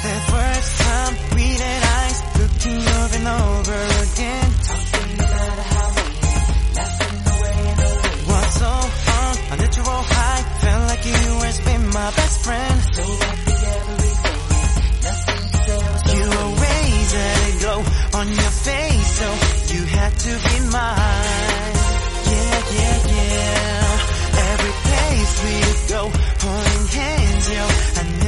That first time we had eyes looking over and over again. Was so on a natural high, felt like you always been my best friend. So happy every day, nothing could ever You always had a glow on your face, so you had to be mine. Yeah, yeah, yeah. Every place we go, holding hands, yo. I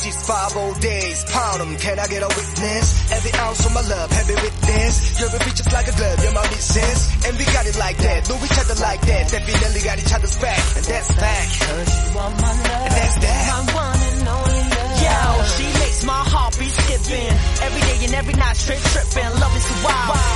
count 'em. Three, six, five old days. Pound 'em. Can I get a witness? Every ounce of my love, heavy with this. You're a bitch just like a glove, you're my missus. And we got it like that. Know each other like that. Definitely got each other's back. And that's fact. Cause you are my love. And that's that. My one and only love. Yo, she makes my heart be skipping. Every day and every night, straight tripping. Love is so wild. They say relax,